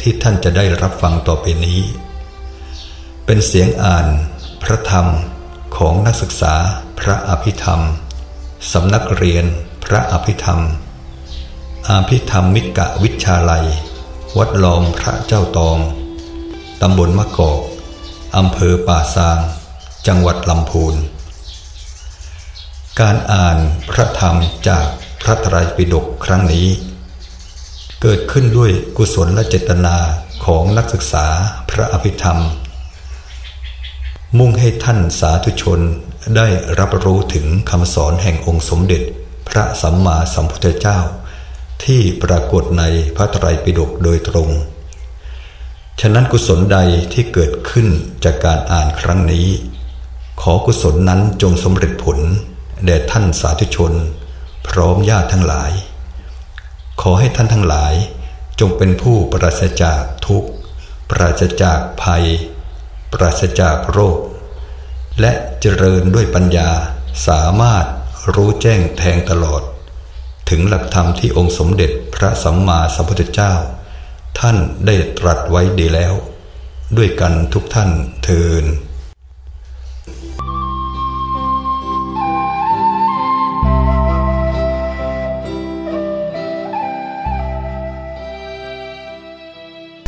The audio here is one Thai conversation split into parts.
ที่ท่านจะได้รับฟังต่อไปนี้ เป็นเสียงอ่าน พระธรรมของนักศึกษาพระอภิธรรมสำนักเรียนพระอภิธรรมอาภิธรรมมิกะวิชาลัย วัดลอมพระเจ้าตองตำบลมะกอกอำเภอป่าซาง จังหวัดลำพูน การอ่านพระธรรมจากพระไตรปิฎกครั้งนี้ เกิดขึ้นด้วยกุศลและเจตนาของนักศึกษาพระอภิธรรม มุ่งให้ท่านสาธุชนได้รับรู้ถึงคำสอนแห่งองค์สมเด็จ พระสัมมาสัมพุทธเจ้า ที่ปรากฏในพระไตรปิฎกโดยตรง ฉะนั้นกุศลใดที่เกิดขึ้นจากการอ่านครั้งนี้ ขอกุศลนั้นจงสำเร็จผลแด่ท่านสาธุชน พร้อมญาติทั้งหลาย ขอให้ท่านทั้งหลาย จงเป็นผู้ปราศจากทุกข์ ปราศจากภัย ปราศจากโรค และเจริญด้วยปัญญาสามารถรู้แจ้งแทงตลอด ถึงหลักธรรมที่องค์สมเด็จพระสัมมาสัมพุทธเจ้า ท่านได้ตรัสไว้ดีแล้ว ด้วยกันทุกท่านเทิน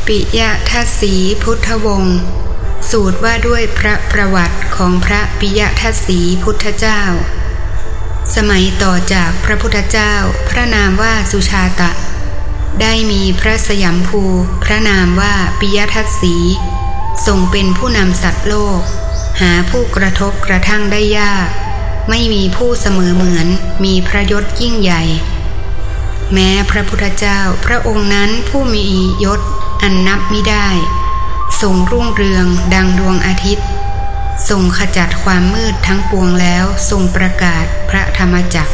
ปิยทัศีพุทธวงศ์สูตรว่าด้วยพระประวัติของพระปิยทัศีพุทธเจ้า สมัยต่อจากพระพุทธเจ้า พระนามว่าสุชาตะ ได้มีพระสยามภูพระนามว่าปิยทัศสีทรงเป็นผู้นำสัตว์โลก หาผู้กระทบกระทั่งได้ยาก ไม่มีผู้เสมอเหมือนมีพระยศยิ่งใหญ่ แม้พระพุทธเจ้าพระองค์นั้นผู้มียศ อันนับไม่ได้ทรงรุ่งเรืองดังดวงอาทิตย์ทรงขจัดความมืดทั้งปวงแล้วทรงประกาศพระธรรมจักร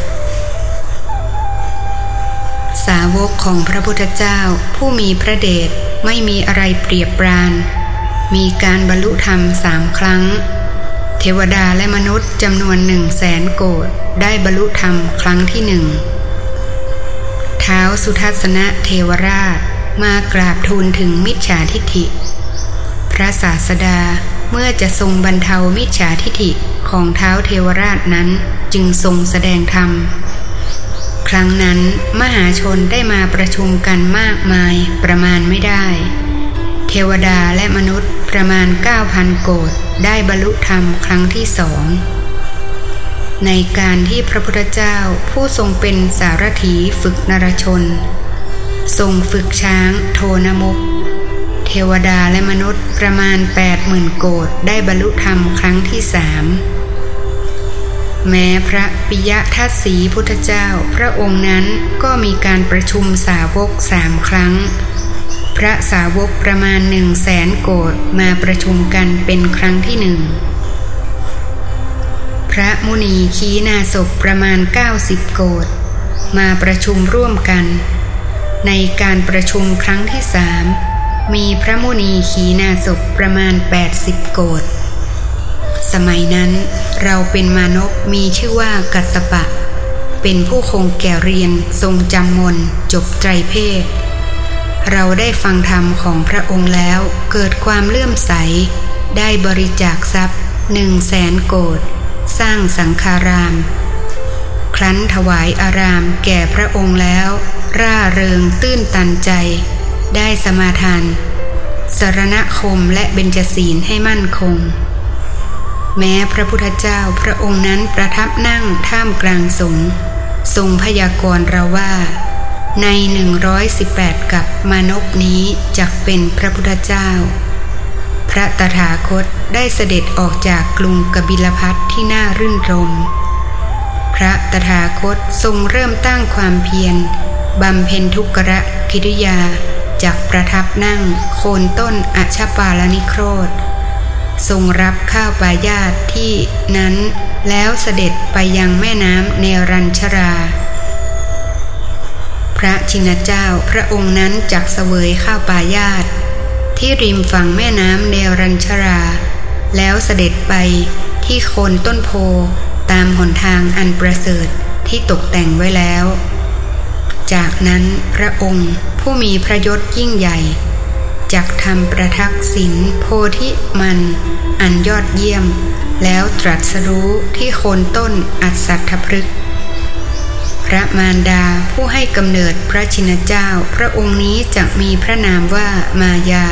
สาวกของพระพุทธเจ้าผู้มีพระเดชไม่มีอะไรเปรียบปราน มีการบรรลุธรรมสามครั้ง เทวดาและมนุษย์จำนวนหนึ่งแสนโกดได้บรรลุธรรมครั้งที่หนึ่งเท้าสุทัศนะเทวราช มากราบทูลถึงมิจฉาทิฐิ พระศาสดาเมื่อจะทรงบรรเทามิจฉาทิฐิของเท้าเทวราชนั้นจึงทรงแสดงธรรม ครั้งนั้นมหาชนได้มาประชุมกันมากมายประมาณไม่ได้ เทวดาและมนุษย์ประมาณ 9,000 โกดได้บรรลุธรรมครั้งที่สองในการที่พระพุทธเจ้าผู้ทรงเป็นสารถีฝึกนรชน ทรงฝึกช้างโทนมุก เทวดาและมนุษย์ประมาณแปดหมื่นโกดได้บรรลุธรรมครั้งที่สามแม้พระปิยทัศสีพุทธเจ้า พระองค์นั้นก็มีการประชุมสาวกสามครั้ง พระสาวกประมาณหนึ่งแสนโกดมาประชุมกันเป็นครั้งที่หนึ่งพระมุนีขีนาศพประมาณ 90 โกดมาประชุมร่วมกัน ในการประชุมครั้งที่สามมีพระมุนีขีนาศพประมาณ 80 โกดสมัยนั้นเราเป็นมานพมีชื่อว่ากัสปะ เป็นผู้คงแก่เรียนทรงจำมนจบไตรเพศ เราได้ฟังธรรมของพระองค์แล้วเกิดความเลื่อมใส ได้บริจาคทรัพย์หนึ่งแสนโกดสร้างสังฆาราม ครั้นถวายอารามแก่พระองค์แล้ว ร่าเริงตื้นตันใจ ได้สมาทาน สรณคมและเบญจศีลให้มั่นคง แม้พระพุทธเจ้าพระองค์นั้นประทับนั่งท่ามกลางสงฆ์ทรงพยากรณ์เราว่า ใน 118 กับมานพนี้จักเป็นพระพุทธเจ้า พระตถาคตได้เสด็จออกจากกรุงกบิลพัทที่น่ารื่นรม พระตถาคตทรงเริ่มตั้งความเพียร บำเพ็ญทุกระกิริยาจากประทับนั่งโคนต้นอัชปาลนิโครธ ทรงรับข้าวปายาตที่นั้นแล้วเสด็จไปยังแม่น้ำเนรัญชรา พระชินเจ้าพระองค์นั้นจักเสวยข้าวปายาตที่ริมฝั่งแม่น้ำเนรัญชรา แล้วเสด็จไปที่โคนต้นโพตามหนทางอันประเสริฐที่ตกแต่งไว้แล้ว จากนั้นพระองค์ผู้มีพระยศยิ่งใหญ่จักทำประทักษิณโพธิมัน อันยอดเยี่ยม แล้วตรัสรู้ที่โคนต้นอัศทพฤกษ์พระมารดาผู้ให้กำเนิดพระชินเจ้า พระองค์นี้จักมีพระนามว่ามายา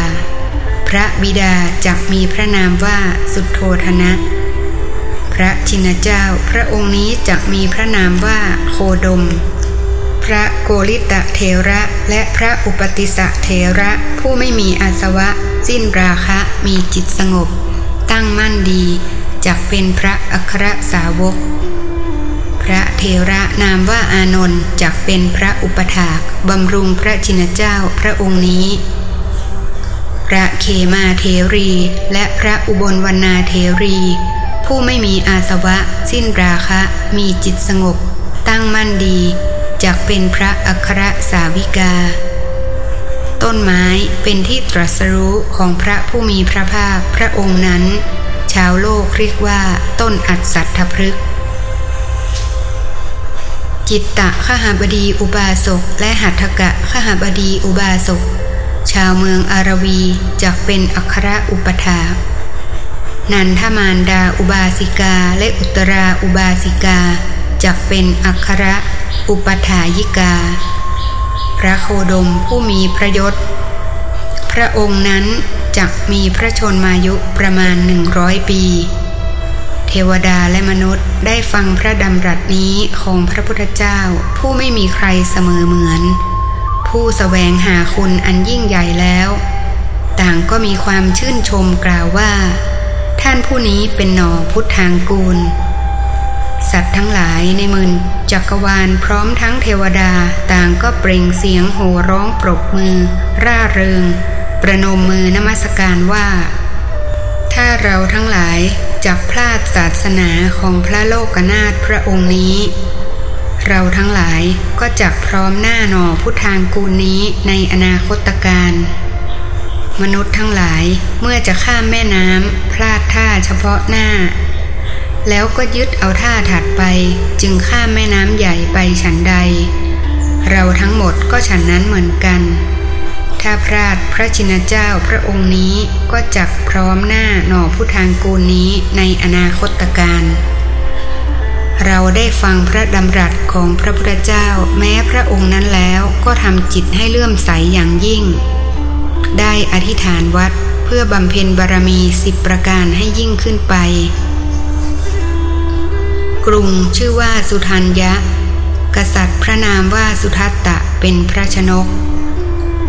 พระบิดาจักมีพระนามว่าสุโธธนะ พระชินเจ้า พระองค์นี้จักมีพระนามว่าโคดม พระโกริตะเทระและพระอุปติสะเทระผู้ไม่มีอาสวะ สิ้นราคะมีจิตสงบ ตั้งมั่นดีจักเป็นพระอัครสาวก พระเทระนามว่าอานนท์จักเป็นพระอุปถากบำรุงพระชินเจ้าพระองค์นี้ พระเคมาเทรีและพระอุบลวรรณาเทรี ผู้ไม่มีอาสวะ สิ้นราคะ มีจิตสงบ ตั้งมั่นดี จักเป็นพระอัครสาวิกา ต้นไม้เป็นที่ตรัสรู้ของพระผู้มีพระภาคพระองค์นั้น ชาวโลกเรียกว่าต้นอัศทพฤกษ์จิตตะขหาบดีอุบาสกและหัตถกะขหาบดีอุบาสก ชาวเมืองอารวีจักเป็นอัครอุปถานันทมารดาอุบาสิกาและอุตราอุบาสิกาจักเป็นอัคร อุปถายิกา พระโคดมผู้มีพระยศ พระองค์นั้นจักมีพระชนมายุประมาณหนึ่งร้อยปี เทวดาและมนุษย์ได้ฟังพระดำรัสนี้ของพระพุทธเจ้าผู้ไม่มีใครเสมอเหมือน ผู้สแสวงหาคุณอันยิ่งใหญ่แล้ว ต่างก็มีความชื่นชมกล่าวว่า ท่านผู้นี้เป็นหนอพุทธางกูล สัตว์ทั้งหลายในมืนจักรวาลพร้อมทั้งเทวดาต่างก็เปล่งเสียงโห่ร้องปรบมือ ร่าเริง ประนมมือนมัสการว่า ถ้าเราทั้งหลายจักพลาดศาสนาของพระโลกนาถพระองค์นี้ เราทั้งหลายก็จักพร้อมหน้าหนอพุทธางกูลนี้ในอนาคตการมนุษย์ทั้งหลายเมื่อจะข้ามแม่น้ำพลาดท่าเฉพาะหน้า แล้วก็ยึดเอาท่าถัดไปจึงข้ามแม่น้ำใหญ่ไปฉันใด เราทั้งหมดก็ฉันนั้นเหมือนกัน ถ้าพลาดพระชินเจ้าพระองค์นี้ก็จักพร้อมหน้าหน่อผู้ทางกูลนี้ในอนาคตการ เราได้ฟังพระดำรัสของพระพุทธเจ้าแม้พระองค์นั้นแล้วก็ทำจิตให้เลื่อมใสอย่างยิ่ง ได้อธิษฐานวัดเพื่อบำเพ็ญบารมีสิบประการให้ยิ่งขึ้นไป กรุงชื่อว่าสุทัญญะ กษัตริย์พระนามว่าสุทัตตะเป็นพระชนก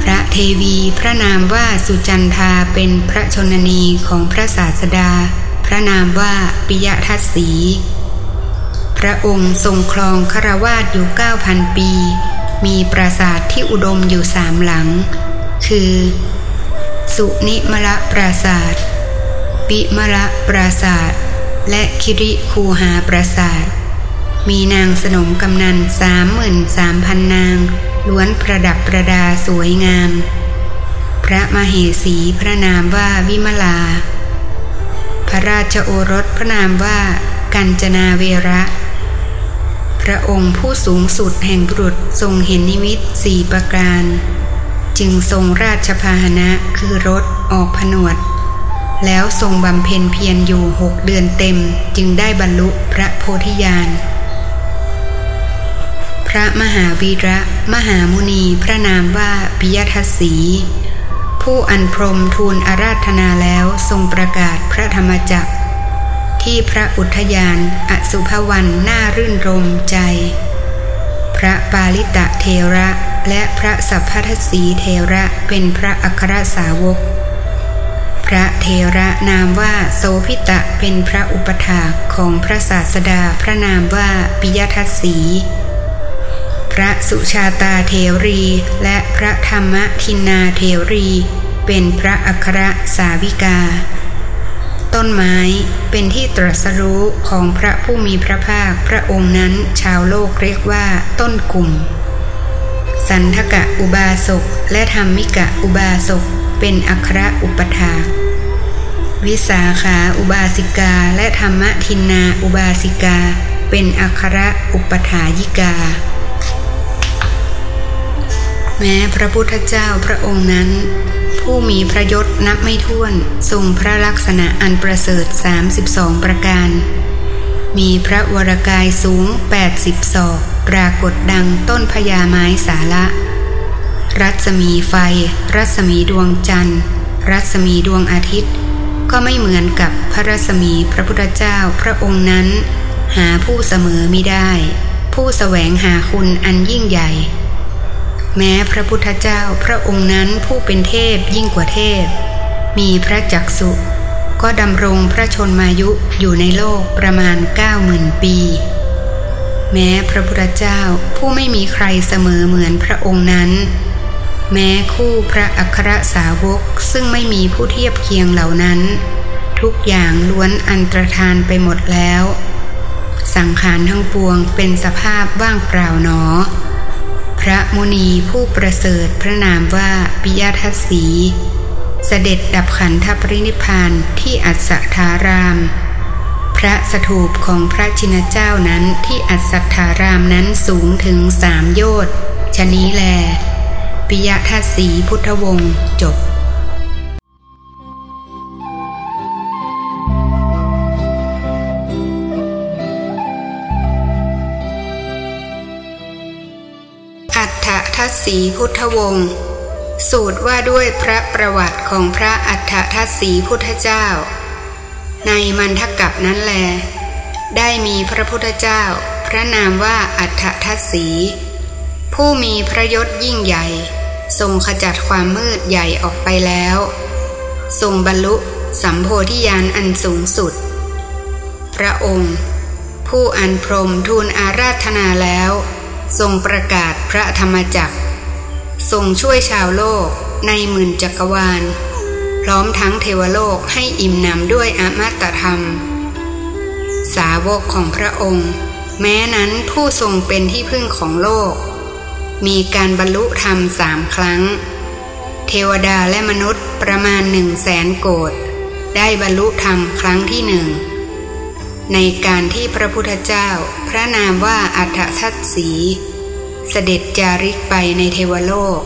พระเทวีพระนามว่าสุจันทาเป็นพระชนนีของพระศาสดา พระนามว่าปิยทัศสี พระองค์ทรงครองคารวาสอยู่เก้าพันปี มีปราสาทที่อุดมอยู่สามหลัง คือ สุนิมละปราสาทปิมละปราสาท และคิริคูหาปราสาท มีนางสนมกำนันสามหมื่นสามพันนาง ล้วนประดับประดาสวยงาม พระมเหสีพระนามว่าวิมลา พระราชโอรสพระนามว่ากัญจนาเวระ พระองค์ผู้สูงสุดแห่งบุรุษทรงเห็นนิมิตสี่ประการ จึงทรงราชพาหนะคือรถออกผนวด แล้วทรงบำเพ็ญเพียรอยู่หกเดือนเต็มจึงได้บรรลุพระโพธิญาณ พระมหาวีระมหามุนีพระนามว่าปิยทัศสี ผู้อันพรมทูลอาราธนาแล้วทรงประกาศพระธรรมจักร ที่พระอุทยานอสุภวันน่ารื่นรมใจ พระปาลิตะเทระและพระสัพพทสีเทระเป็นพระอัครสาวก พระเทระนามว่าโสพิตะเป็นพระอุปถาของพระศาสดาพระนามว่าปิยทัศสี พระสุชาตาเทรีและพระธรรมทินนาเทรี เป็นพระอัครสาวิกา ต้นไม้เป็นที่ตรัสรู้ของพระผู้มีพระภาคพระองค์นั้นชาวโลกเรียกว่าต้นกลุ่ม สันทกะอุบาสกและธรรมิกะอุบาสก เป็นอัครอุปถาวิสาขาอุบาสิกาและธรรมทินนาอุบาสิกา เป็นอัครอุปถายิกา แม้พระพุทธเจ้าพระองค์นั้น ผู้มีพระยศนับไม่ถ้วนทรงพระลักษณะอันประเสริฐ 32 ประการ มีพระวรกายสูง 80ศอกปรากฏดังต้นพญาไม้สาละ รัศมีไฟ รัศมีดวงจันทร์ รัศมีดวงอาทิตย์ ก็ไม่เหมือนกับพระรัศมีพระพุทธเจ้าพระองค์นั้น หาผู้เสมอมิได้ ผู้สแสวงหาคุณอันยิ่งใหญ่ แม้พระพุทธเจ้าพระองค์นั้นผู้เป็นเทพยิ่งกว่าเทพ มีพระจักสุก็ดำรงพระชนมายุอยู่ในโลกประมาณเก้าหมื่นปี แม้พระพุทธเจ้าผู้ไม่มีใครเสมอเหมือนพระองค์นั้น แม้คู่พระอัครสาวกซึ่งไม่มีผู้เทียบเคียงเหล่านั้น ทุกอย่างล้วนอันตรธานไปหมดแล้ว สังขารทั้งปวงเป็นสภาพว่างเปล่าหนอ พระมุนีผู้ประเสริฐพระนามว่าปิยทัศสีเสด็จดับขันธปรินิพานที่อัศธาราม พระสถูปของพระชินเจ้านั้นที่อัศธารามนั้นสูงถึงสามโยชน์ชนี้แล ปิยทัศสีพุทธวงศ์จบทัศสีพุทธวงศ์สูตรว่าด้วยพระประวัติของพระอัฏฐทัศสีพุทธเจ้า ในมันทกับนั้นแล ได้มีพระพุทธเจ้า พระนามว่าอัฏฐทัศสี ผู้มีพระยศยิ่งใหญ่ ทรงขจัดความมืดใหญ่ออกไปแล้ว ทรงบรรลุสัมโพธิญาณอันสูงสุด พระองค์ ผู้อันพรมทูลอาราธนาแล้ว ทรงประกาศพระธรรมจักร ทรงช่วยชาวโลกในหมื่นจักรวาล พร้อมทั้งเทวโลกให้อิ่มหนำด้วยอมตะธรรม สาวกของพระองค์ แม้นั้นผู้ทรงเป็นที่พึ่งของโลก มีการบรรลุธรรมสามครั้ง เทวดาและมนุษย์ประมาณหนึ่งแสนโกดได้บรรลุธรรมครั้งที่หนึ่ง ในการที่พระพุทธเจ้าพระนามว่าอัฏฐัตสี เสด็จจาริกไปในเทวโลก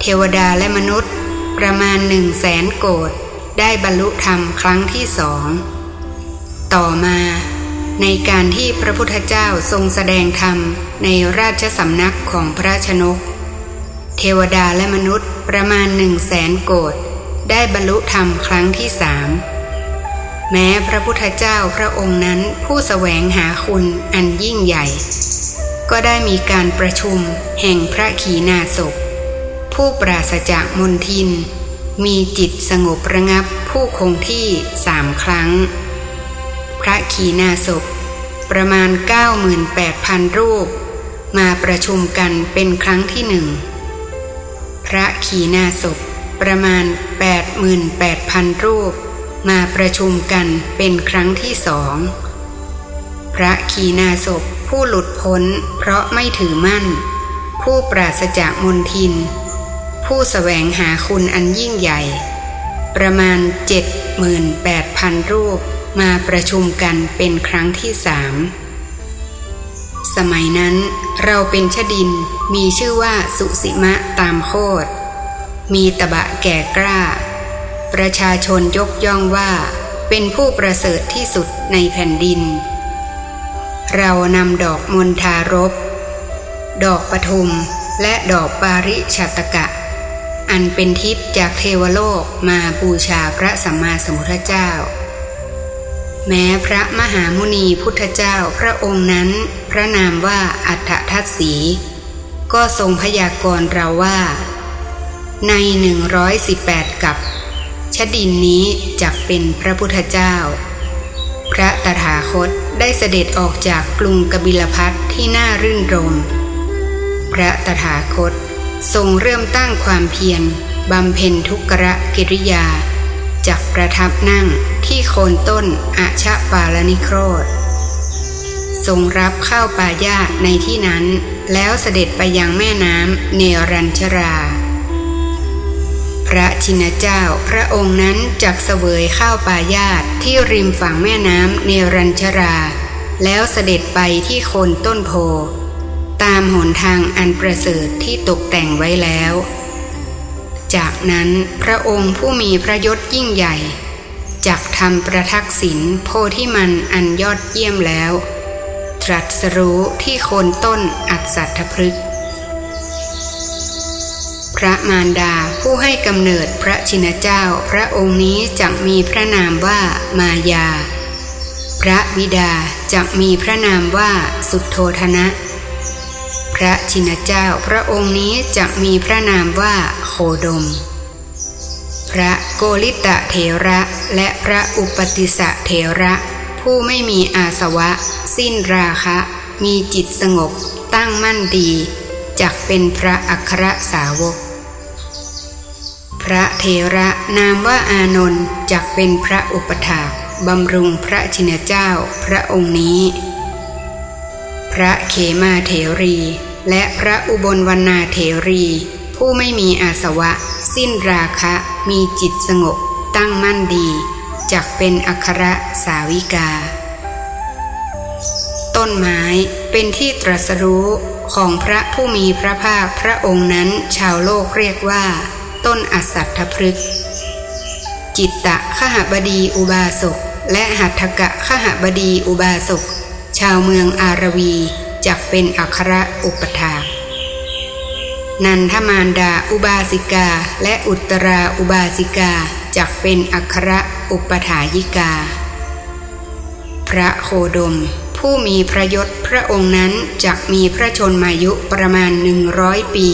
เทวดาและมนุษย์ประมาณหนึ่งแสนโกดได้บรรลุธรรมครั้งที่สอง ต่อมา ในการที่พระพุทธเจ้าทรงแสดงธรรม ในราชสำนักของพระชนก เทวดาและมนุษย์ประมาณหนึ่งแสนโกดได้บรรลุธรรมครั้งที่สามแม้พระพุทธเจ้าพระองค์นั้นผู้สแสวงหาคุณอันยิ่งใหญ่ ก็ได้มีการประชุมแห่งพระขีณาสพผู้ปราศจากมนทิน มีจิตสงบระงับผู้คงที่สามครั้ง พระขีณาสพประมาณ 98,000 รูป มาประชุมกันเป็นครั้งที่หนึ่ง พระขีณาสพประมาณ 88,000 รูป มาประชุมกันเป็นครั้งที่สอง พระขีณาสพผู้หลุดพ้นเพราะไม่ถือมั่น ผู้ปราศจากมนทิน ผู้สแสวงหาคุณอันยิ่งใหญ่ ประมาณเจ็ดหมื่นแปดพันรูป มาประชุมกันเป็นครั้งที่สาม สมัยนั้นเราเป็นชดินมีชื่อว่าสุสิมะตามโคดมีตะบะแก่กล้า ประชาชนยกย่องว่า เป็นผู้ประเสริฐที่สุดในแผ่นดิน เรานำดอกมณฑารบ ดอกปทุมและดอกปาริชัตกะ อันเป็นทิพย์จากเทวโลกมาบูชาพระสัมมาสัมพุทธเจ้า แม้พระมหามุนีพุทธเจ้าพระองค์นั้น พระนามว่าอัฏฐทัศสี ก็ทรงพยากรณ์เราว่า ในหนึ่งร้อยสิบแปดกับชดินนี้จักเป็นพระพุทธเจ้า พระตถาคตได้เสด็จออกจากกรุงกบิลพัทที่น่ารื่นรม พระตถาคตทรงเริ่มตั้งความเพียรบำเพ็ญทุกรกิริยา จักประทับนั่งที่โคนต้นอาชะปาลนิโครธทรงรับเข้าวปายาตในที่นั้น แล้วเสด็จไปยังแม่น้ำเนรัญชรา พระชินเจ้าพระองค์นั้นจักเสวยข้าวปายาตที่ริมฝั่งแม่น้ำเนรัญชรา แล้วเสด็จไปที่โคนต้นโพ ตามหนทางอันประเสริฐที่ตกแต่งไว้แล้ว จากนั้นพระองค์ผู้มีพระยศยิ่งใหญ่จักทำประทักษิณโพธิมันอันยอดเยี่ยมแล้ว ตรัสรู้ที่โคนต้นอัศทพฤกษ์พระมารดาผู้ให้กำเนิดพระชินเจ้าพระองค์นี้จักมีพระนามว่ามายา พระวิดาจักมีพระนามว่าสุทโธธนะ ระชินเจ้าพระองค์นี้จักมีพระนามว่าโคดม พระโกริตะเถระและพระอุปติสะเถระ ผู้ไม่มีอาสวะ สิ้นราคะ มีจิตสงบ ตั้งมั่นดีจักเป็นพระอัครสาวก พระเทระนามว่าอานนท์จักเป็นพระอุปถากบำรุงพระชินเจ้าพระองค์นี้พระเขมาเถรี และพระอุบลวรรณาเถรี ผู้ไม่มีอาสวะ สิ้นราคะ มีจิตสงบ ตั้งมั่นดีจักเป็นอัครสาวิกา ต้นไม้เป็นที่ตรัสรู้ของพระผู้มีพระภาคพระองค์นั้นชาวโลกเรียกว่า ต้นอสัตถพฤกษ์จิตตะขหบดีอุบาสกและหัตถกะขหบดีอุบาสกชาวเมืองอารวี จักเป็นอัครอุปถานันทมารดาอุบาสิกา และอุตราอุบาสิกาจักเป็นอัครอุปถายิกา พระโคดม ผู้มีพระยศพระองค์นั้นจักมีพระชนมายุประมาณหนึ่งร้อยปี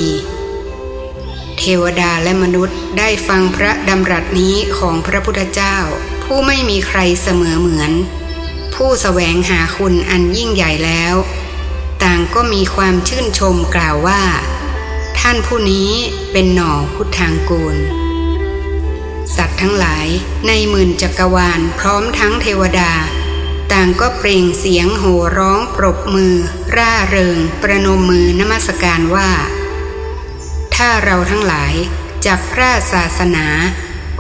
เทวดาและมนุษย์ได้ฟังพระดำรัสนี้ของพระพุทธเจ้า ผู้ไม่มีใครเสมอเหมือน ผู้สแสวงหาคุณอันยิ่งใหญ่แล้ว ก็มีความชื่นชมกล่าวว่า ท่านผู้นี้เป็นหน่อพุทธางกูล สัตว์ทั้งหลายในหมื่นจักรวาลพร้อมทั้งเทวดา ต่างก็เปล่งเสียงโห่ร้องปรบมือ ร่าเริง ประนมมือนมัสการว่า ถ้าเราทั้งหลายจากพระศาสนา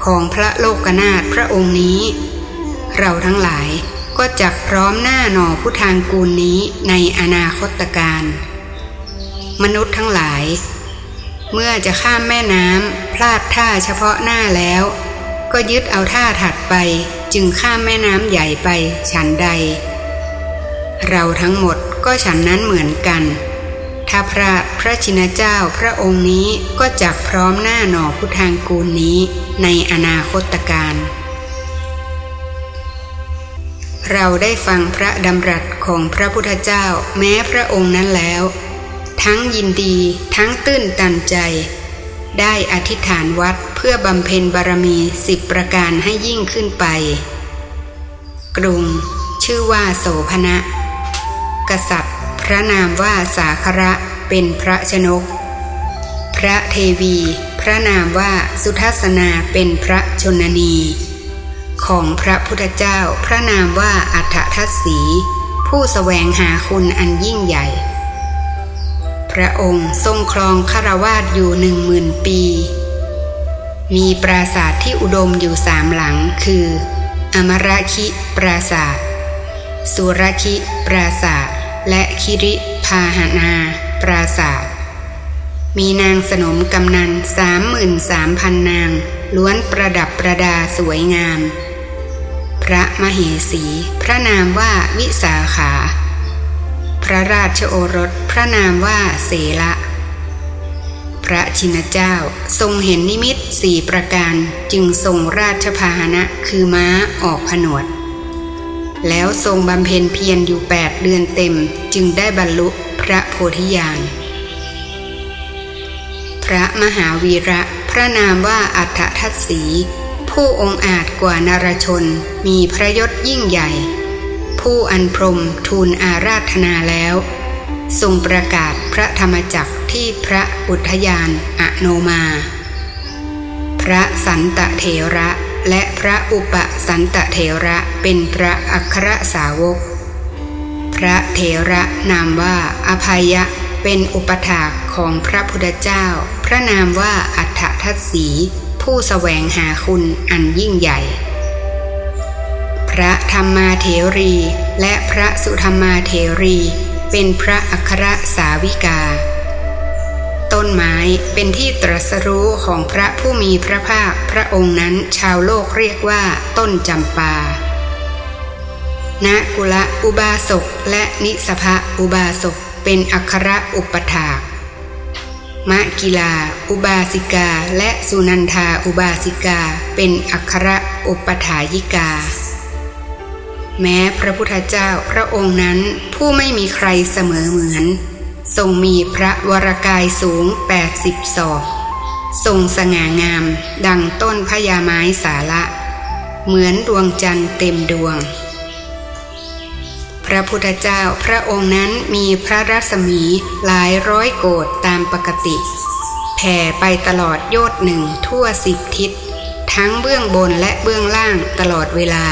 ของพระโลกนาถพระองค์นี้ เราทั้งหลาย ก็จักพร้อมหน้าหน่อผู้ทางกูลนี้ในอนาคตการมนุษย์ทั้งหลาย เมื่อจะข้ามแม่น้ำพลาดท่าเฉพาะหน้าแล้ว ก็ยึดเอาท่าถัดไปจึงข้ามแม่น้ำใหญ่ไปฉันใด เราทั้งหมดก็ฉันนั้นเหมือนกัน ถ้าพระพระชินเจ้าพระองค์นี้ก็จักพร้อมหน้าหน่อพุทางกูลนี้ในอนาคตการ เราได้ฟังพระดำรัสของพระพุทธเจ้าแม้พระองค์นั้นแล้ว ทั้งยินดีทั้งตื้นตันใจ ได้อธิษฐานวัดเพื่อบำเพ็ญบารมีสิบประการให้ยิ่งขึ้นไป กรุง ชื่อว่าโสภณะ กษัตริย์ พระนามว่าสาคระเป็นพระชนก พระเทวี พระนามว่าสุทัศนาเป็นพระชนนี ของพระพุทธเจ้าพระนามว่าอัฏฐทัศสี ผู้สแสวงหาคุณอันยิ่งใหญ่ พระองค์ทรงครองคารวาสอยู่หนึ่งหมื่นปี มีปราสาทที่อุดมอยู่สามหลังคือ อมราคิปราสาท สุรคิปราสาท และคิริพาหนาปราสาท มีนางสนมกำนันสามหมื่นสามพันนางล้วนประดับประดาสวยงาม พระมเหสี พระนามว่าวิสาขา พระราชโอรส พระนามว่าเสละ พระชินเจ้าทรงเห็นนิมิตสี่ประการจึงทรงราชพาหนะคือม้าออกผนวด แล้วทรงบำเพ็ญเพียรอยู่แปดเดือนเต็มจึงได้บรรลุพระโพธิญาณพระมหาวีระ พระนามว่าอัฏฐทัศสี ผู้องอาจกว่านารชนมีพระยศยิ่งใหญ่ ผู้อันพรมทูลอาราธนาแล้ว ทรงประกาศพระธรรมจักรที่พระอุทยานอโนมา พระสันตะเถระและพระอุปสันตะเถระเป็นพระอัครสาวก พระเถระนามว่าอภัยะเป็นอุปถากของพระพุทธเจ้า พระนามว่าอัฏฐทัศสี ผู้สแสวงหาคุณอันยิ่งใหญ่ พระธรรมาเถรีและพระสุธรรมาเถรีเป็นพระอัครสาวิกา ต้นไม้เป็นที่ตรัสรู้ของพระผู้มีพระภาคพระองค์นั้นชาวโลกเรียกว่าต้นจำปาณกุละอุบาสกและนิสภะอุบาสกเป็นอัครอุปถาก มะกิลา อุบาสิกา และสุนันทาอุบาสิกา เป็นอัครอุปถายิกา แม้พระพุทธเจ้าพระองค์นั้นผู้ไม่มีใครเสมอเหมือน ทรงมีพระวรากายสูงแปดสิบศอกทรงสง่างาม ดังต้นพญาไม้สาละ เหมือนดวงจันทร์เต็มดวง พระพุทธเจ้าพระองค์นั้นมีพระรัศมีหลายร้อยโกดตามปกติ แผ่ไปตลอดโยดหนึ่งทั่วสิบทิศ ทั้งเบื้องบนและเบื้องล่างตลอดเวลา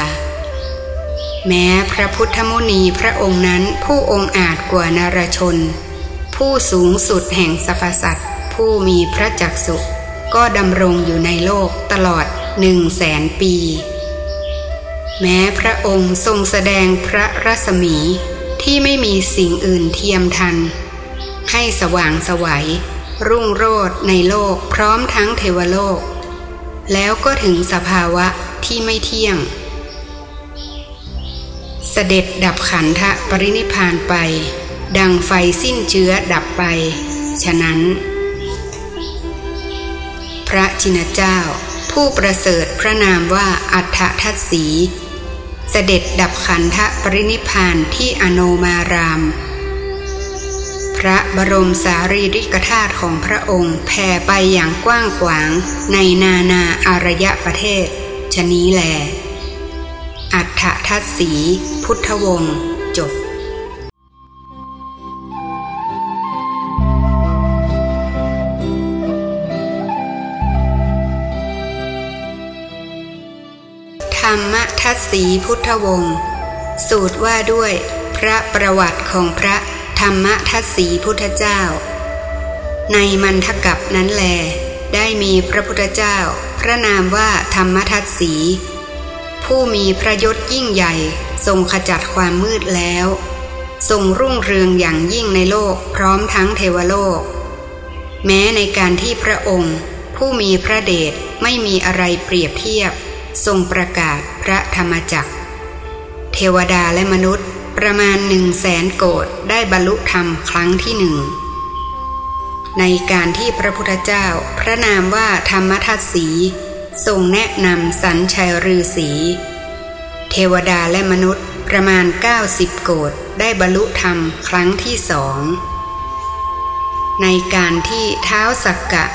แม้พระพุทธมุนีพระองค์นั้นผู้องค์อาจกว่านารชน ผู้สูงสุดแห่งสรรพสัตว์ผู้มีพระจักสุก็ดำรงอยู่ในโลกตลอดหนึ่งแสนปี แม้พระองค์ทรงแสดงพระรัศมีที่ไม่มีสิ่งอื่นเทียมทัน ให้สว่างสวัย รุ่งโรจน์ในโลกพร้อมทั้งเทวโลก แล้วก็ถึงสภาวะที่ไม่เที่ยง เสด็จดับขันธปรินิพานไป ดังไฟสิ้นเชื้อดับไป ฉะนั้น พระจินเจ้าผู้ประเสริฐพระนามว่าอัฏฐทัศสี เสด็จดับขันธปรินิพานที่อโนมาราม พระบรมสารีริกธาตุของพระองค์แผ่ไปอย่างกว้างขวางในนานาอารยประเทศ ชนี้แล อัฏฐทัศสี พุทธวงศ์จบรรม ทัศสีพุทธวงศ์สูตรว่าด้วยพระประวัติของพระธรรมทัศสีพุทธเจ้า ในมันทกับนั้นแล ได้มีพระพุทธเจ้า พระนามว่าธรรมทัศสี ผู้มีพระยศยิ่งใหญ่ทรงขจัดความมืดแล้ว ทรงรุ่งเรืองอย่างยิ่งในโลกพร้อมทั้งเทวโลก แม้ในการที่พระองค์ ผู้มีพระเดชไม่มีอะไรเปรียบเทียบ ทรงประกาศพระธรรมจักร เทวดาและมนุษย์ประมาณหนึ่งแสนโกดได้บรรลุธรรมครั้งที่หนึ่ง ในการที่พระพุทธเจ้าพระนามว่าธรรมทัศสีทรงแนะนำสัญชัยฤาษีเทวดาและมนุษย์ประมาณ 90 โกดได้บรรลุธรรมครั้งที่สองในการที่เท้าสักกะ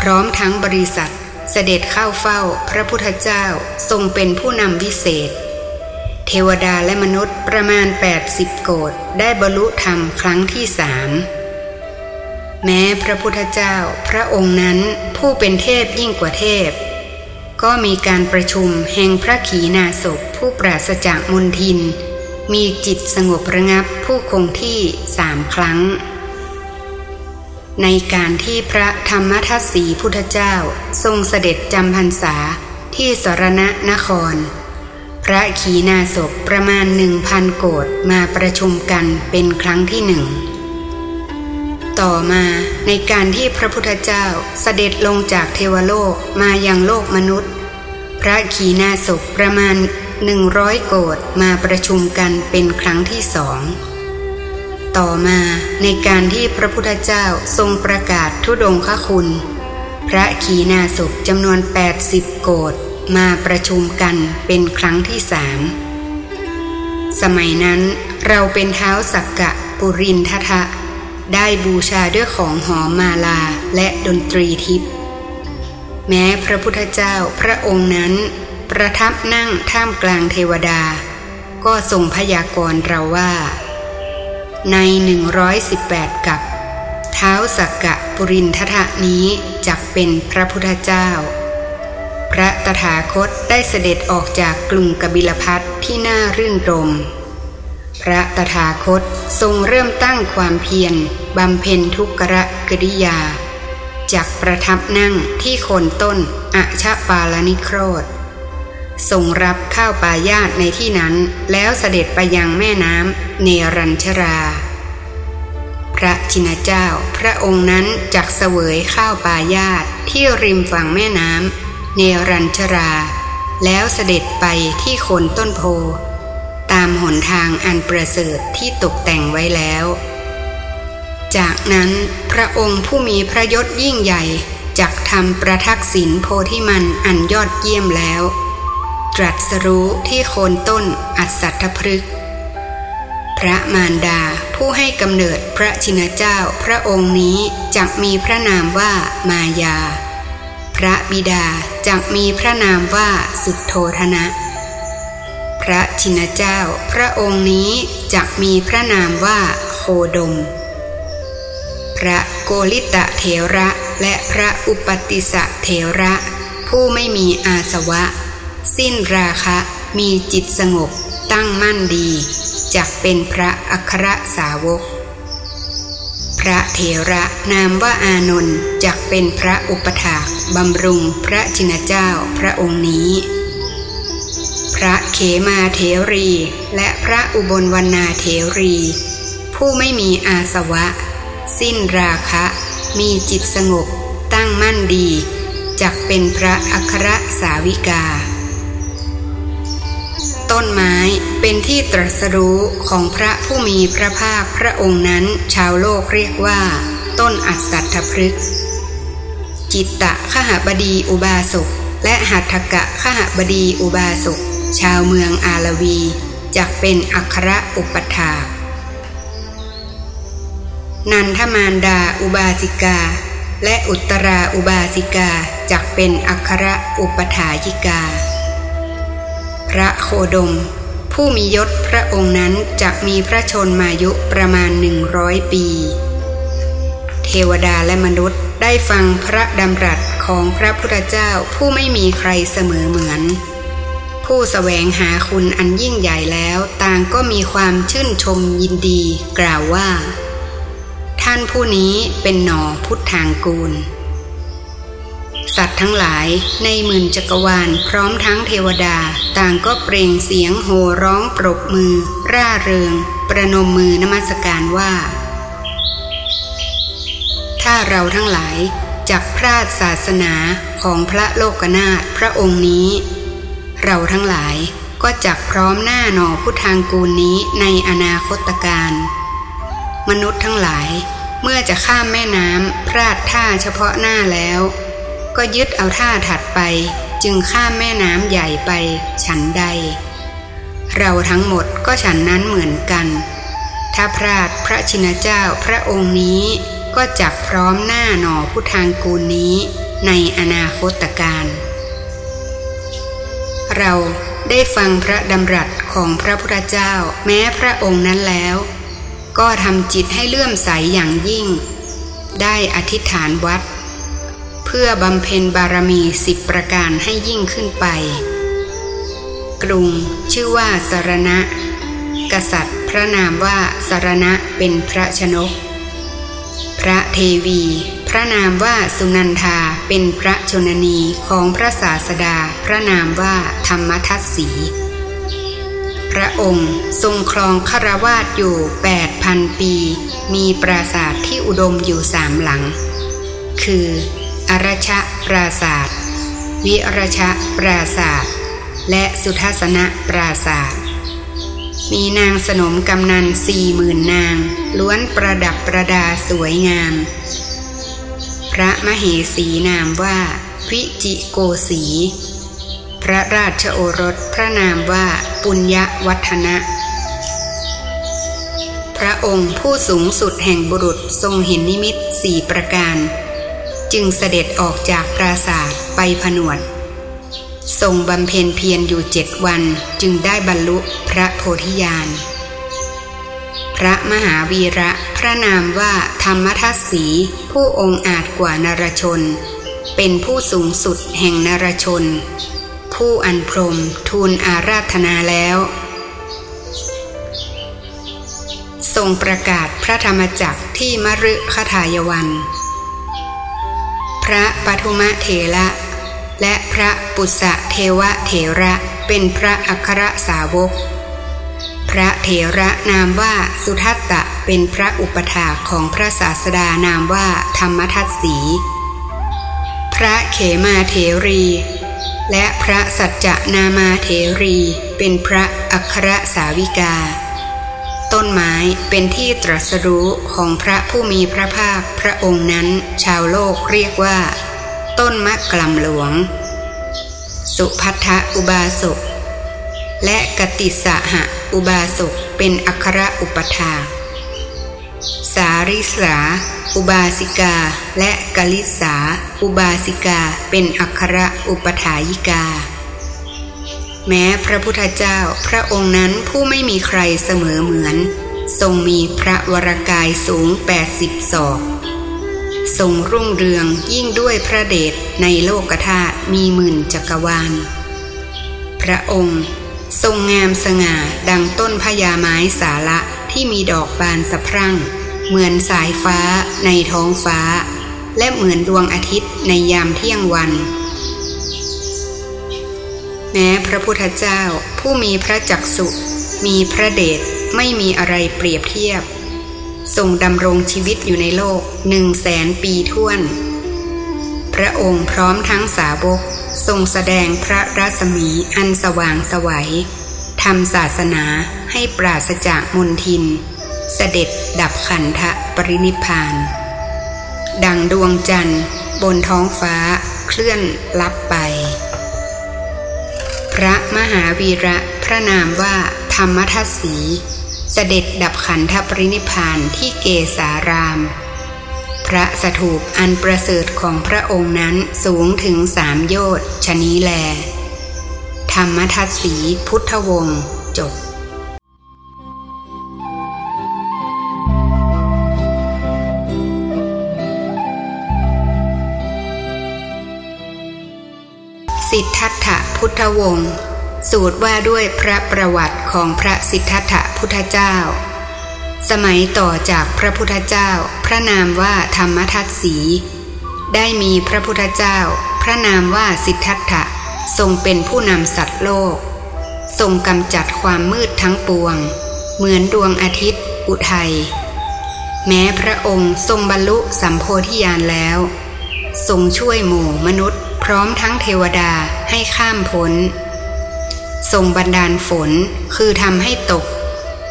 พร้อมทั้งบริษัท เสด็จเข้าเฝ้าพระพุทธเจ้าทรงเป็นผู้นำวิเศษ เทวดาและมนุษย์ประมาณ 80 โกดได้บรรลุธรรมครั้งที่สามแม้พระพุทธเจ้าพระองค์นั้นผู้เป็นเทพยิ่งกว่าเทพ ก็มีการประชุมแห่งพระขีณาสพผู้ปราศจากมนทิน มีจิตสงบระงับผู้คงที่สามครั้ง ในการที่พระธรรมทัศสีพุทธเจ้าทรงเสด็จจำพรรษาที่สรณะนคร พระขีณาสพประมาณหนึ่งพันโกดมาประชุมกันเป็นครั้งที่หนึ่ง ต่อมาในการที่พระพุทธเจ้าเสด็จลงจากเทวโลกมายังโลกมนุษย์ พระขีณาสพประมาณหนึ่งร้อยโกดมาประชุมกันเป็นครั้งที่สอง ต่อมาในการที่พระพุทธเจ้าทรงประกาศทุดงคคุณ พระขีณาสพจำนวน 80 โกดมาประชุมกันเป็นครั้งที่สามสมัยนั้นเราเป็นเท้าสักกะปุรินททะ ได้บูชาด้วยของหอมมาลาและดนตรีทิพย์แม้พระพุทธเจ้าพระองค์นั้น ประทับนั่งท่ามกลางเทวดา ก็ทรงพยากรณ์เราว่า ใน 118 กับ เท้าสักกะปุรินทะนี้จักเป็นพระพุทธเจ้า พระตถาคตได้เสด็จออกจากกรุงกบิลพัทที่น่ารื่นรม พระตถาคตทรงเริ่มตั้งความเพียรบำเพ็ญทุกรกริยาจากประทับนั่งที่โคนต้นอชะปาลนิโครธ ทรงรับข้าวปายาตในที่นั้น แล้วเสด็จไปยังแม่น้ำเนรัญชรา พระชินเจ้า พระองค์นั้นจักเสวยข้าวปายาตที่ริมฝั่งแม่น้ำเนรัญชรา แล้วเสด็จไปที่โคนต้นโพ ตามหนทางอันประเสริฐที่ตกแต่งไว้แล้ว จากนั้นพระองค์ผู้มีพระยศยิ่งใหญ่จักทำประทักษิณโพธิมันอันยอดเยี่ยมแล้ว ตรัสรู้ที่โคนต้นอัศทพฤกษ์พระมารดาผู้ให้กำเนิดพระชินเจ้าพระองค์นี้จักมีพระนามว่ามายา พระบิดาจักมีพระนามว่าสุโธธนะ พระชินเจ้าพระองค์นี้จะมีพระนามว่าโคดม พระโกลิตะเถระและพระอุปติสะเถระ ผู้ไม่มีอาสวะ สิ้นราคะ มีจิตสงบ ตั้งมั่นดีจักเป็นพระอัครสาวก พระเถระนามว่าอานนท์จักเป็นพระอุปถาบำรุงพระชินเจ้าพระองค์นี้ พระเขมาเถรี และพระอุบลวรรณาเถรี ผู้ไม่มีอาสวะ สิ้นราคะ มีจิตสงบ ตั้งมั่นดีจักเป็นพระอัครสาวิกา ต้นไม้ เป็นที่ตรัสรู้ของพระผู้มีพระภาคพระองค์นั้น ชาวโลกเรียกว่า ต้นอัศทพฤกษ์จิตตะขหบดีอุบาสกและหัตถกะขหบดีอุบาสกชาวเมืองอาลวีจักเป็นอัครอุปถานันทมารดาอุบาสิกา และอุตราอุบาสิกาจักเป็นอัครอุปถายิกา พระโคดม ผู้มียศพระองค์นั้นจักมีพระชนมายุประมาณหนึ่งร้อยปี เทวดาและมนุษย์ได้ฟังพระดำรัสของพระพุทธเจ้าผู้ไม่มีใครเสมอเหมือน ผู้สแสวงหาคุณอันยิ่งใหญ่แล้วต่างก็มีความชื่นชมยินดีกล่าวว่า ท่านผู้นี้เป็นหนอพุทธทางกูล สัตว์ทั้งหลายในหมื่นจักรวาลพร้อมทั้งเทวดา ต่างก็เปล่งเสียงโห่ร้องปรบมือ ร่าเริง ประนมมือนมัสการว่า ถ้าเราทั้งหลายจักพลาดศาสนาของพระโลกนาถพระองค์นี้ เราทั้งหลายก็จักพร้อมหน้าหนอพุทธางกูลนี้ในอนาคตการมนุษย์ทั้งหลายเมื่อจะข้ามแม่น้ำพลาดท่าเฉพาะหน้าแล้ว ก็ยึดเอาท่าถัดไป จึงข้ามแม่น้ำใหญ่ไปฉันใด เราทั้งหมดก็ฉันนั้นเหมือนกัน ถ้าพลาดพระชินเจ้าพระองค์นี้ก็จักพร้อมหน้าหนอพุทางกูลนี้ในอนาคตการเราได้ฟังพระดำรัสของพระพุทธเจ้าแม้พระองค์นั้นแล้ว ก็ทำจิตให้เลื่อมใสอย่างยิ่ง ได้อธิษฐานวัด พื่อบำเพ็ญบารมีสิบประการให้ยิ่งขึ้นไป กรุงชื่อว่าสารณะ กษัตริย์พระนามว่าสารณะเป็นพระชนก พระเทวี พระนามว่าสุนันทาเป็นพระชนนีของพระศาสดาพระนามว่าธรรมทัศสีพระองค์ทรงครองคารวาสอยู่แปดพันปี มีปราสาทที่อุดมอยู่สามหลัง คือ อรชะปราศาสวิอรชะปราศาสและสุทัศนะปราศาสมีนางสนมกำนันสี่หมื่นนาง ล้วนประดับประดาสวยงาม พระมเหสีนามว่า วิจิโกสี พระราชโอรสพระนามว่าปุญญวัฒนะ พระองค์ผู้สูงสุดแห่งบุรุษทรงเห็นนิมิตสี่ประการ จึงเสด็จออกจากปราสาทไปผนวดทรงบำเพ็ญเพียรอยู่เจ็ดวันจึงได้บรรลุพระโพธิญาณ พระมหาวีระพระนามว่าธรรมทัศสีผู้องค์อาจกว่านรชน เป็นผู้สูงสุดแห่งนรชน ผู้อันพรมทูลอาราธนาแล้ว ทรงประกาศพระธรรมจักรที่มฤคทายวัน ระปทุมเถระ และพระปุษะเทวะเถระเป็นพระอัครสาวก พระเถระนามว่าสุทัตตะเป็นพระอุปถาของพระศาสดานามว่าธรรมทัตสี พระเขมาเถรี และพระสัจจนามาเถรี เป็นพระอัครสาวิกา ต้นไม้เป็นที่ตรัสรู้ของพระผู้มีพระภาคพระองค์นั้น ชาวโลกเรียกว่า ต้นมะกลำหลวง สุพัทธอุบาสกและกติสหะอุบาสกเป็นอัครอุปถาสาริสาอุบาสิกา และกลิสาอุบาสิกาเป็นอัครอุปถายิกา แม้พระพุทธเจ้าพระองค์นั้นผู้ไม่มีใครเสมอเหมือน ทรงมีพระวรากายสูงแปดสิบศอกทรงรุ่งเรืองยิ่งด้วยพระเดชในโลกธาตุมีหมื่นจักรวาล พระองค์ทรงงามสง่าดังต้นพญาไม้สาระที่มีดอกบานสะพรั่ง เหมือนสายฟ้าในท้องฟ้า และเหมือนดวงอาทิตย์ในยามเที่ยงวัน แม้พระพุทธเจ้าผู้มีพระจักสุมีพระเดชไม่มีอะไรเปรียบเทียบ ทรงดำรงชีวิตอยู่ในโลกหนึ่งแสนปีท่วน พระองค์พร้อมทั้งสาวกทรงแสดงพระรัศมีอันสว่างสวัยทำศาสนาให้ปราศจากมนทิน เสด็จดับขันธปรินิพาน ดังดวงจันทร์บนท้องฟ้าเคลื่อนลับไป มหาวีระพระนามว่าธรรมทัศสีเสด็จดับขันธปรินิพานที่เกสาราม พระสถูปอันประเสริฐของพระองค์นั้นสูงถึงสามโยชน์ชนี้แล ธรรมทัศสีพุทธวงศ์จบสิทธัตถพุทธวงศ์ สูตรว่าด้วยพระประวัติของพระสิทธัตถพุทธเจ้า สมัยต่อจากพระพุทธเจ้า พระนามว่าธรรมทัตสี ได้มีพระพุทธเจ้า พระนามว่าสิทธัตถะทรงเป็นผู้นำสัตว์โลก ทรงกำจัดความมืดทั้งปวง เหมือนดวงอาทิตย์ อุทัย แม้พระองค์ทรงบรรลุสัมโพธิญาณแล้ว ทรงช่วยหมู่มนุษย์ พร้อมทั้งเทวดาให้ข้ามพ้น ทรงบันดาลฝนคือทำให้ตก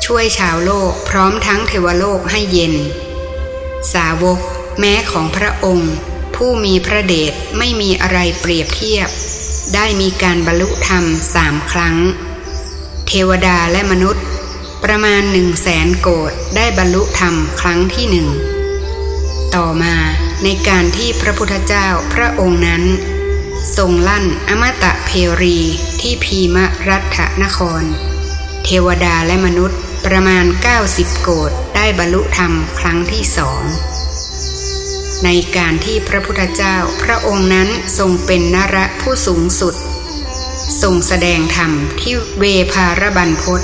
ช่วยชาวโลกพร้อมทั้งเทวโลกให้เย็น สาวกแม้ของพระองค์ ผู้มีพระเดชไม่มีอะไรเปรียบเทียบ ได้มีการบรรลุธรรมสามครั้ง เทวดาและมนุษย์ ประมาณหนึ่งแสนโกดได้บรรลุธรรมครั้งที่หนึ่งต่อมาในการที่พระพุทธเจ้าพระองค์นั้น ทรงลั่นอมตะเพรีที่พีมรัฐนคร เทวดาและมนุษย์ประมาณ 90 โกดได้บรรลุธรรมครั้งที่สอง ในการที่พระพุทธเจ้าพระองค์นั้นทรงเป็นนระผู้สูงสุด ทรงแสดงธรรมที่เวภารบันพศ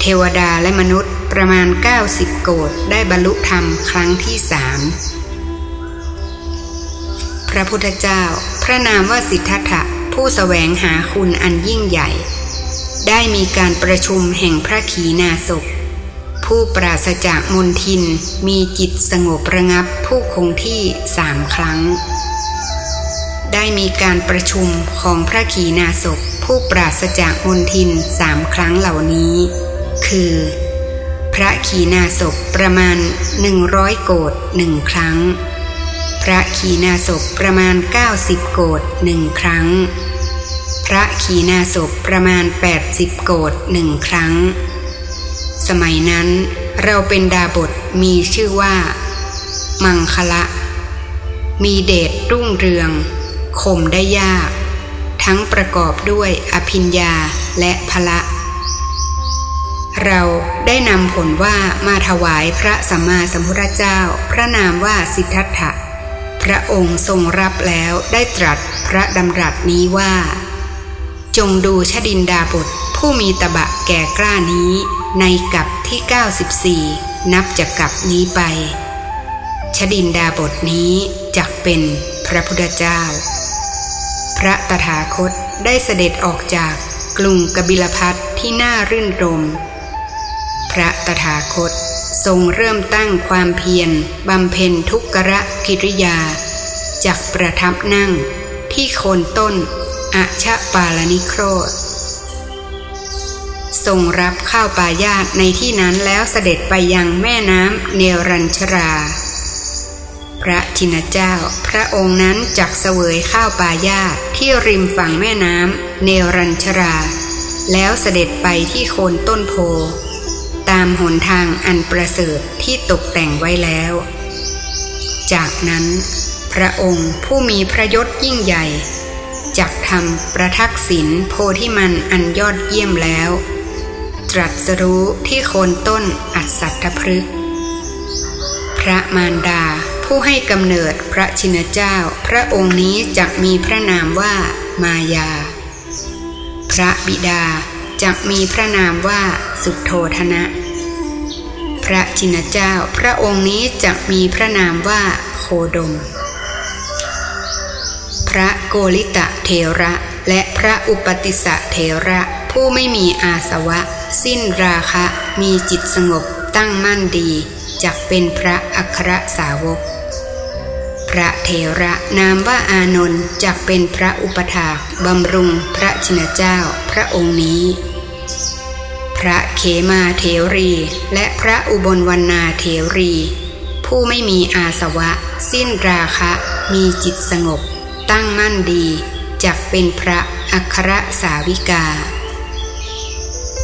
เทวดาและมนุษย์ประมาณ 90 โกดได้บรรลุธรรมครั้งที่สามพระพุทธเจ้า พระนามว่าสิทธัตถะผู้สแสวงหาคุณอันยิ่งใหญ่ ได้มีการประชุมแห่งพระขีณาสพผู้ปราศจากมนทิน มีจิตสงบระงับผู้คงที่สามครั้ง ได้มีการประชุมของพระขีณาสพผู้ปราศจากมนทินสามครั้งเหล่านี้ คือ พระขีณาศพประมาณหนึ่งร้อยโกดหนึ่งครั้ง พระขีณาศพประมาณเก้าสิบโกดหนึ่งครั้ง พระขีณาศพประมาณแปดสิบโกดหนึ่งครั้ง สมัยนั้นเราเป็นดาบทมีชื่อว่า มังคละ มีเดชรุ่งเรืองข่มได้ยาก ทั้งประกอบด้วยอภิญญาและพละ เราได้นำผลว่ามาถวายพระสัมมาสัมพุทธเจ้า พระนามว่าสิทธัตถะ พระองค์ทรงรับแล้วได้ตรัสพระดำรัสนี้ว่า จงดูชดินดาบทผู้มีตบะแก่กล้านี้ในกับที่ 94 นับจากกับนี้ไป ชดินดาบทนี้จักเป็นพระพุทธเจ้า พระตถาคตได้เสด็จออกจากกรุงกบิลพัทที่น่ารื่นรม พระตถาคต ทรงเริ่มตั้งความเพียรบำเพ็ญทุกระกิริยา จากประทับนั่งที่โคนต้นอะชะปาลนิโครธทรงรับข้าวปายาตในที่นั้นแล้วเสด็จไปยังแม่น้ำเนรัญชรา พระชินเจ้าพระองค์นั้นจักเสวยข้าวปายาตที่ริมฝั่งแม่น้ำเนรัญชรา แล้วเสด็จไปที่โคนต้นโพ ตามหนทางอันประเสริฐที่ตกแต่งไว้แล้ว จากนั้น พระองค์ผู้มีพระยศยิ่งใหญ่จักทำประทักษิณโพธิมันอันยอดเยี่ยมแล้ว ตรัสรู้ที่โคนต้นอัศทพฤกษ์พระมารดาผู้ให้กำเนิดพระชินเจ้า พระองค์นี้จะมีพระนามว่ามายา พระบิดา จะมีพระนามว่าสุโธธนะ พระชินเจ้าพระองค์นี้จะมีพระนามว่าโคดม พระโกริตะเทระและพระอุปติสะเทระผู้ไม่มีอาสวะ สิ้นราคะ มีจิตสงบตั้งมั่นดีจักเป็นพระอัครสาวก พระเทระนามว่าอานนท์จักเป็นพระอุปถาบำรุงพระชินเจ้าพระองค์นี้ พระเขมาเทรี และพระอุบลวรรณาเทรี ผู้ไม่มีอาสวะ สิ้นราคะ มีจิตสงบ ตั้งมั่นดีจักเป็นพระอัครสาวิกา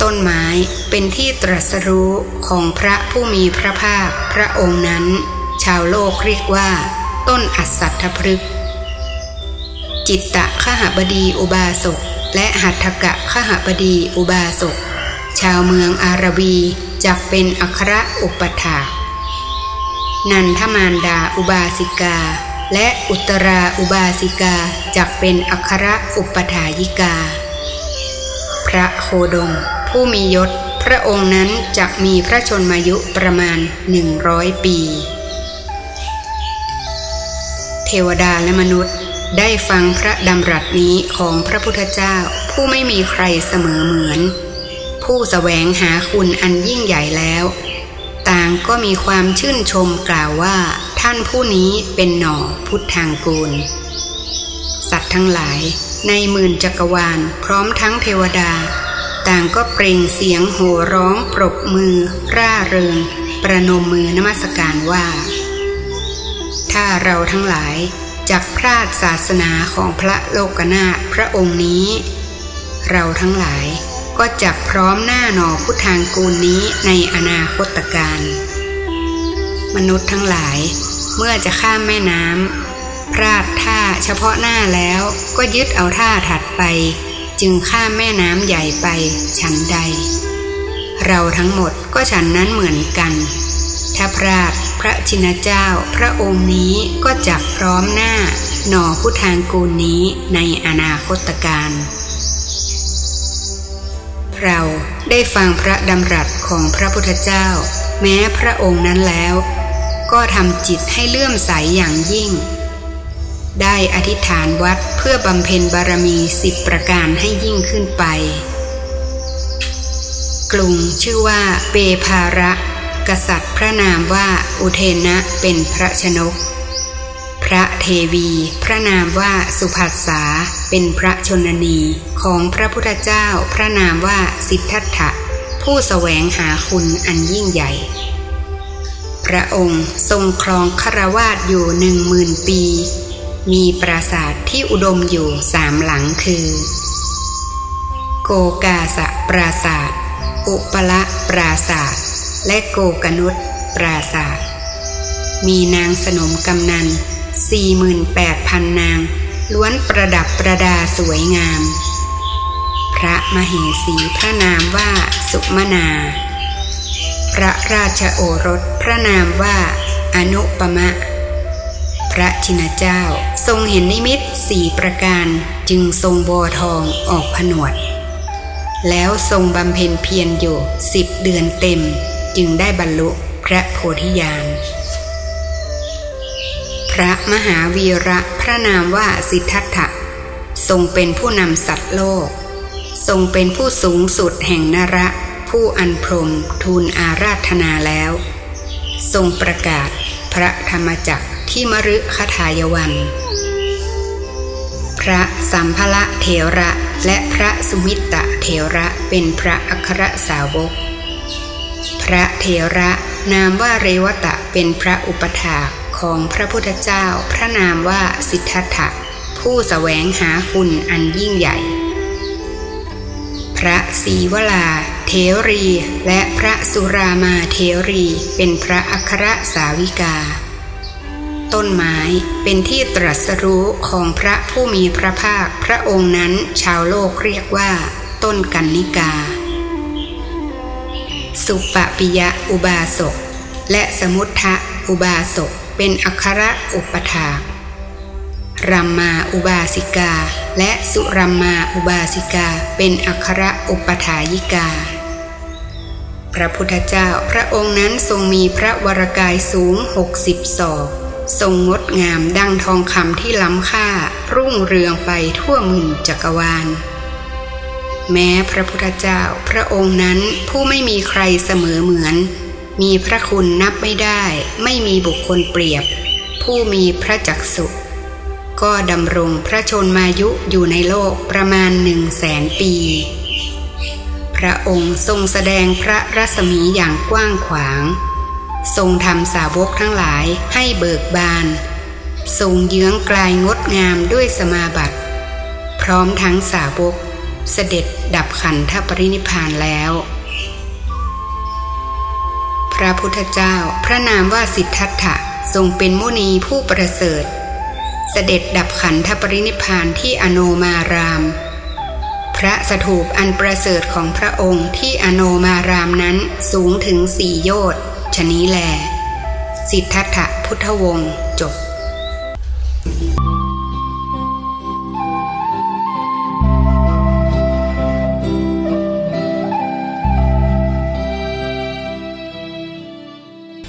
ต้นไม้เป็นที่ตรัสรู้ของพระผู้มีพระภาคพระองค์นั้น ชาวโลกเรียกว่า ต้นอัศทพฤกษ์จิตตะขหบดีอุบาสกและหัตถกะขหบดีอุบาสก ชาวเมืองอารบีจักเป็นอัครอุปถานันทมารดาอุบาสิกา และอุตราอุบาสิกาจักเป็นอัครอุปถายิกา พระโคดม ผู้มียศพระองค์นั้นจะมีพระชนมายุประมาณหนึ่งร้อยปี เทวดาและมนุษย์ได้ฟังพระดำรัสนี้ของพระพุทธเจ้าผู้ไม่มีใครเสมอเหมือน ผู้สแสวงหาคุณอันยิ่งใหญ่แล้ว ต่างก็มีความชื่นชมกล่าวว่า ท่านผู้นี้เป็นหน่อพุทธางกูล สัตว์ทั้งหลายในหมื่นจักรวาลพร้อมทั้งเทวดา ต่างก็เปล่งเสียงโห่ร้องปรบมือ ร่าเริง ประนมมือนมัสการว่า ถ้าเราทั้งหลายจักพลาดศาสนาของพระโลกนาถพระองค์นี้ เราทั้งหลาย ก็จักพร้อมหน้าหนอพุทธางกูลนี้ในอนาคตการมนุษย์ทั้งหลายเมื่อจะข้ามแม่น้ำพลาดท่าเฉพาะหน้าแล้วก็ยึดเอาท่าถัดไป จึงข้ามแม่น้ำใหญ่ไปฉันใด เราทั้งหมดก็ฉันนั้นเหมือนกัน ถ้าพระพระชินเจ้าพระองค์นี้ก็จับพร้อมหน้าหน่อผู้ทางกูลนี้ในอนาคตการ เราได้ฟังพระดำรัสของพระพุทธเจ้า แม้พระองค์นั้นแล้ว ก็ทำจิตให้เลื่อมใสยอย่างยิ่ง ได้อธิษฐานวัดเพื่อบำเพ็ญบารมีสิบประการให้ยิ่งขึ้นไป กลุ่มชื่อว่าเปภาระ กษัตริย์พระนามว่าอุเทนะเป็นพระชนก พระเทวี พระนามว่าสุภัสสา เป็นพระชนนีของพระพุทธเจ้า พระนามว่าสิทธัตถะ ผู้สแสวงหาคุณอันยิ่งใหญ่ พระองค์ทรงครองคารวาสอยู่หนึ่งหมื่นปี มีปราสาทที่อุดมอยู่สามหลังคือ โกกาสะปราสาท อุปละปราสาท และโกกนุษปราสาท มีนางสนมกำนัน 48,000 นาง ล้วนประดับประดาสวยงาม พระมเหสีพระนามว่าสุมนา พระราชโอรสพระนามว่าอนุปมะ พระชินเจ้าทรงเห็นนิมิตสี่ประการจึงทรงโบทองออกผนวด แล้วทรงบำเพ็ญเพียรอยู่สิบเดือนเต็ม จึงได้บรรลุพระโพธิญาณ ระมหาวีระพระนามว่าสิทธัตถะทรงเป็นผู้นำสัตว์โลก ทรงเป็นผู้สูงสุดแห่งนระผู้อันพรมทูลอาราธนาแล้ว ทรงประกาศพระธรรมจักรที่มรุคทายวัน พระสัมภละเถระและพระสุมิตตะเถระเป็นพระอัครสาวก พระเถระนามว่าเรวตะเป็นพระอุปถา ของพระพุทธเจ้าพระนามว่าสิทธัตถะ ผู้สแสวงหาคุณอันยิ่งใหญ่ พระศีวลาเทรี และพระสุรามาเทรีเป็นพระอัครสาวิกา ต้นไม้เป็นที่ตรัสรู้ของพระผู้มีพระภาคพระองค์นั้นชาวโลกเรียกว่า ต้นกันนิกา สุปปิยะอุบาสกและสมุทธะอุบาสก เป็นอัครอุปถารัมมาอุบาสิกา และสุรัมมาอุบาสิกาเป็นอัครอุปถายิกา พระพุทธเจ้าพระองค์นั้นทรงมีพระวรกายสูงหกสิบศอกทรงงดงามดังทองคำที่ล้ำค่า รุ่งเรืองไปทั่วมื่นจักรวาล แม้พระพุทธเจ้าพระองค์นั้นผู้ไม่มีใครเสมอเหมือน มีพระคุณนับไม่ได้ไม่มีบุคคลเปรียบ ผู้มีพระจักสุก็ดำรงพระชนมายุอยู่ในโลกประมาณหนึ่งแสนปี พระองค์ทรงแสดงพระรัศมีอย่างกว้างขวาง ทรงทำสาวกทั้งหลายให้เบิกบาน ทรงเยื้องกลายงดงามด้วยสมาบัติ พร้อมทั้งสาวกเสด็จดับขันธปรินิพานแล้ว พระพุทธเจ้า พระนามว่าสิทธัตถะทรงเป็นมุนีผู้ประเสริฐ เสด็จดับขันธปรินิพานที่อโนมาราม พระสถูปอันประเสริฐของพระองค์ที่อโนมารามนั้นสูงถึงสี่โยชน์ชนี้แล สิทธัตถะพุทธวงศ์จบ